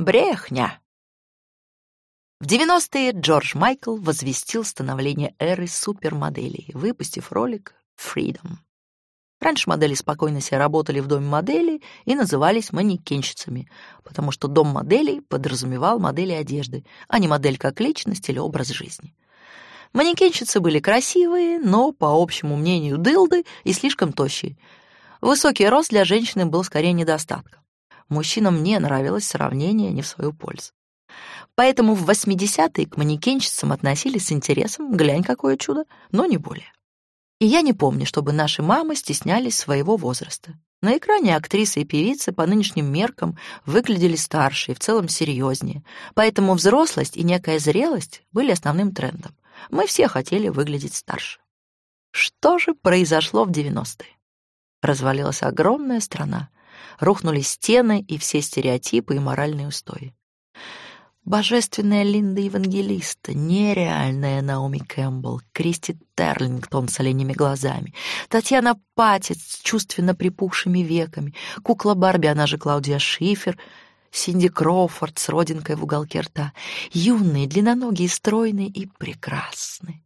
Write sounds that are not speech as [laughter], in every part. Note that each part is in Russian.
Брехня. В 90-е Джордж Майкл возвестил становление эры супермоделей, выпустив ролик «Freedom». Раньше модели спокойно себе работали в доме моделей и назывались манекенщицами, потому что дом моделей подразумевал модели одежды, а не модель как личность или образ жизни. Манекенщицы были красивые, но, по общему мнению, дылды и слишком тощие. Высокий рост для женщины был скорее недостатком. Мужчинам не нравилось сравнение не в свою пользу. Поэтому в 80-е к манекенщицам относились с интересом, глянь, какое чудо, но не более. И я не помню, чтобы наши мамы стеснялись своего возраста. На экране актрисы и певицы по нынешним меркам выглядели старше и в целом серьезнее, поэтому взрослость и некая зрелость были основным трендом. Мы все хотели выглядеть старше. Что же произошло в 90-е? Развалилась огромная страна, рухнули стены и все стереотипы и моральные устои. Божественная Линда Евангелиста, нереальная Наоми Кэмпбелл, Кристи Терлингтон с оленями глазами, Татьяна Патец с чувственно припухшими веками, кукла Барби, она же Клаудия Шифер, Синди Кроуфорд с родинкой в уголке рта, юные, длинноногие, стройные и прекрасные.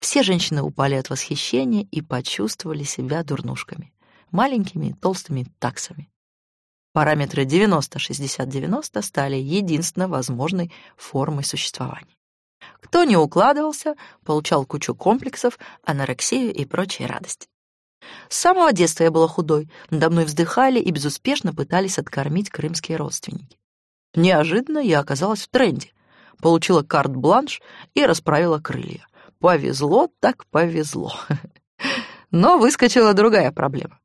Все женщины упали от восхищения и почувствовали себя дурнушками, маленькими толстыми таксами. Параметры 90-60-90 стали единственно возможной формой существования. Кто не укладывался, получал кучу комплексов, анорексию и прочие радости. С самого детства я была худой, надо мной вздыхали и безуспешно пытались откормить крымские родственники. Неожиданно я оказалась в тренде, получила карт-бланш и расправила крылья. Повезло так повезло. [laughs] Но выскочила другая проблема.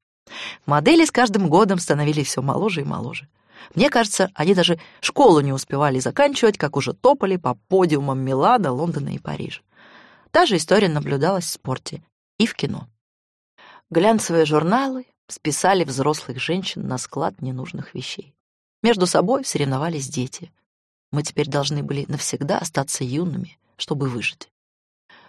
Модели с каждым годом становились все моложе и моложе. Мне кажется, они даже школу не успевали заканчивать, как уже топали по подиумам Милана, Лондона и Парижа. Та же история наблюдалась в спорте и в кино. Глянцевые журналы списали взрослых женщин на склад ненужных вещей. Между собой соревновались дети. Мы теперь должны были навсегда остаться юными, чтобы выжить.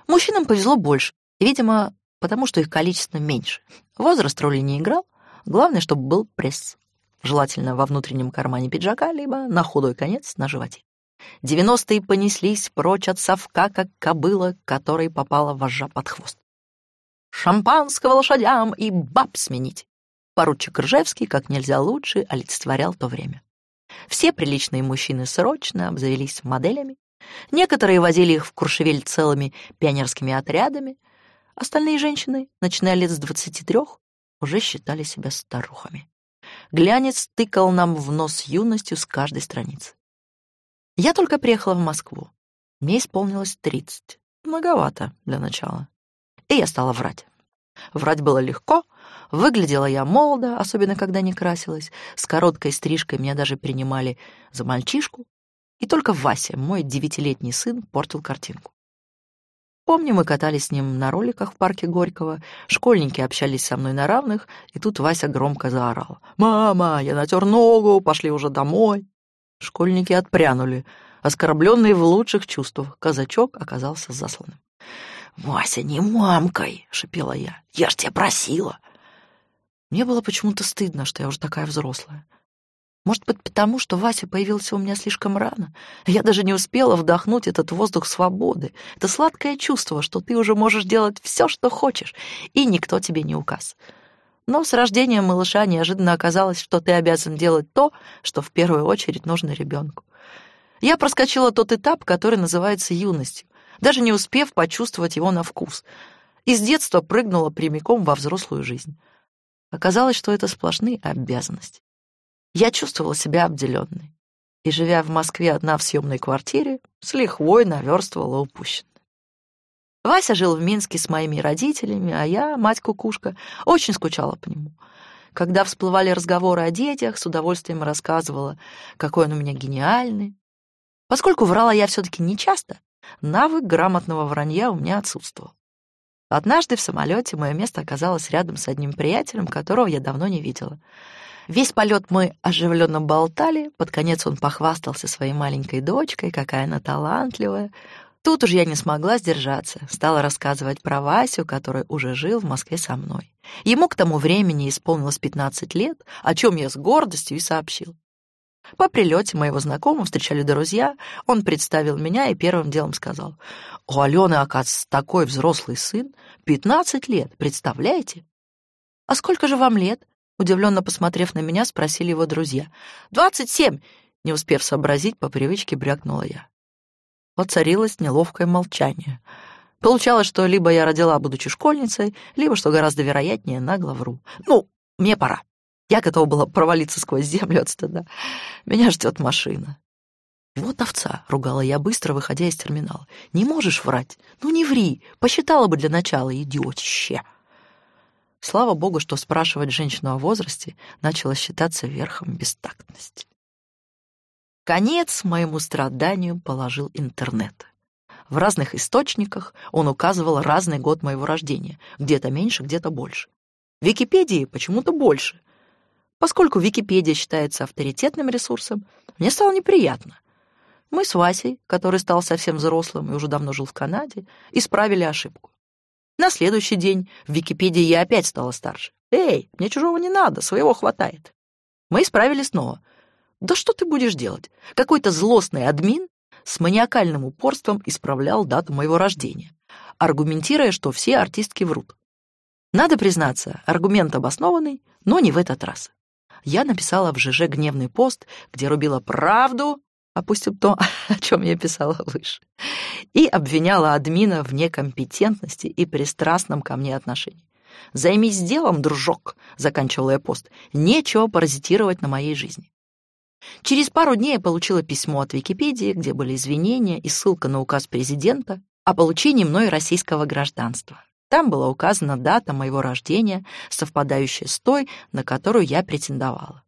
Мужчинам повезло больше, видимо, потому что их количество меньше. Возраст роли не играл, главное, чтобы был пресс. Желательно во внутреннем кармане пиджака, либо на худой конец на животе. Девяностые понеслись прочь от совка, как кобыла, которой попала вожжа под хвост. Шампанского лошадям и баб сменить. Поручик Ржевский как нельзя лучше олицетворял то время. Все приличные мужчины срочно обзавелись моделями. Некоторые возили их в Куршевель целыми пионерскими отрядами, Остальные женщины, начиная лет с двадцати трех, уже считали себя старухами. Глянец тыкал нам в нос юностью с каждой страницы. Я только приехала в Москву. Мне исполнилось тридцать. Многовато для начала. И я стала врать. Врать было легко. Выглядела я молодо, особенно когда не красилась. С короткой стрижкой меня даже принимали за мальчишку. И только Вася, мой девятилетний сын, портил картинку. Помню, мы катались с ним на роликах в парке Горького, школьники общались со мной на равных, и тут Вася громко заорал. «Мама, я натер ногу, пошли уже домой!» Школьники отпрянули. Оскорбленный в лучших чувствах, казачок оказался засланным. «Вася, не мамкой!» — шипела я. «Я ж тебя просила!» Мне было почему-то стыдно, что я уже такая взрослая. Может быть, потому что Вася появился у меня слишком рано. Я даже не успела вдохнуть этот воздух свободы. Это сладкое чувство, что ты уже можешь делать все, что хочешь, и никто тебе не указ. Но с рождением малыша неожиданно оказалось, что ты обязан делать то, что в первую очередь нужно ребенку. Я проскочила тот этап, который называется юностью, даже не успев почувствовать его на вкус. Из детства прыгнула прямиком во взрослую жизнь. Оказалось, что это сплошные обязанности. Я чувствовала себя обделенной. И, живя в Москве одна в съемной квартире, с лихвой наверстывала упущенное. Вася жил в Минске с моими родителями, а я, мать-кукушка, очень скучала по нему. Когда всплывали разговоры о детях, с удовольствием рассказывала, какой он у меня гениальный. Поскольку врала я все-таки нечасто, навык грамотного вранья у меня отсутствовал. Однажды в самолете мое место оказалось рядом с одним приятелем, которого я давно не видела — Весь полет мы оживленно болтали, под конец он похвастался своей маленькой дочкой, какая она талантливая. Тут уж я не смогла сдержаться, стала рассказывать про Васю, который уже жил в Москве со мной. Ему к тому времени исполнилось 15 лет, о чем я с гордостью и сообщил. По прилете моего знакомого встречали друзья, он представил меня и первым делом сказал, «У Алены, оказывается, такой взрослый сын, 15 лет, представляете?» «А сколько же вам лет?» Удивленно посмотрев на меня, спросили его друзья. «Двадцать семь!» Не успев сообразить, по привычке брякнула я. Воцарилось неловкое молчание. Получалось, что либо я родила, будучи школьницей, либо, что гораздо вероятнее, нагло вру. «Ну, мне пора». Я готова была провалиться сквозь землю от стыда. Меня ждет машина. «Вот овца!» — ругала я быстро, выходя из терминала. «Не можешь врать? Ну не ври! Посчитала бы для начала, идиотище!» Слава богу, что спрашивать женщину о возрасте начало считаться верхом бестактности. Конец моему страданию положил интернет. В разных источниках он указывал разный год моего рождения, где-то меньше, где-то больше. В Википедии почему-то больше, Поскольку Википедия считается авторитетным ресурсом, мне стало неприятно. Мы с Васей, который стал совсем взрослым и уже давно жил в Канаде, исправили ошибку. На следующий день в Википедии я опять стала старше. «Эй, мне чужого не надо, своего хватает». Мы исправили снова. «Да что ты будешь делать? Какой-то злостный админ с маниакальным упорством исправлял дату моего рождения, аргументируя, что все артистки врут. Надо признаться, аргумент обоснованный, но не в этот раз я написала в ЖЖ гневный пост, где рубила правду, опустим то, [laughs] о чем я писала выше, и обвиняла админа в некомпетентности и пристрастном ко мне отношении. «Займись делом, дружок», — заканчивала я пост, «нечего паразитировать на моей жизни». Через пару дней я получила письмо от Википедии, где были извинения и ссылка на указ президента о получении мной российского гражданства. Там была указана дата моего рождения, совпадающая с той, на которую я претендовала.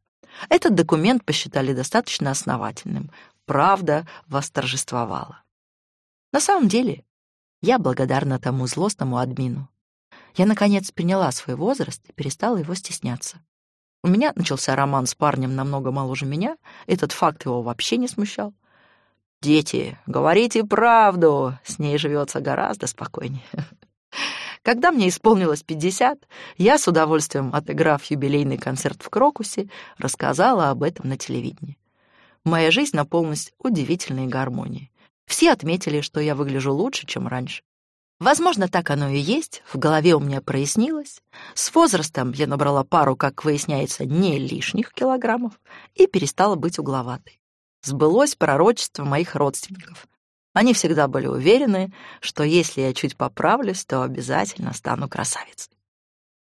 Этот документ посчитали достаточно основательным. Правда восторжествовала. На самом деле, я благодарна тому злостному админу. Я, наконец, приняла свой возраст и перестала его стесняться. У меня начался роман с парнем намного моложе меня, этот факт его вообще не смущал. «Дети, говорите правду!» С ней живется гораздо спокойнее. Когда мне исполнилось 50, я с удовольствием, отыграв юбилейный концерт в Крокусе, рассказала об этом на телевидении. Моя жизнь наполнилась удивительной гармонией. Все отметили, что я выгляжу лучше, чем раньше. Возможно, так оно и есть, в голове у меня прояснилось. С возрастом я набрала пару, как выясняется, не лишних килограммов и перестала быть угловатой. Сбылось пророчество моих родственников. Они всегда были уверены, что если я чуть поправлюсь, то обязательно стану красавицей.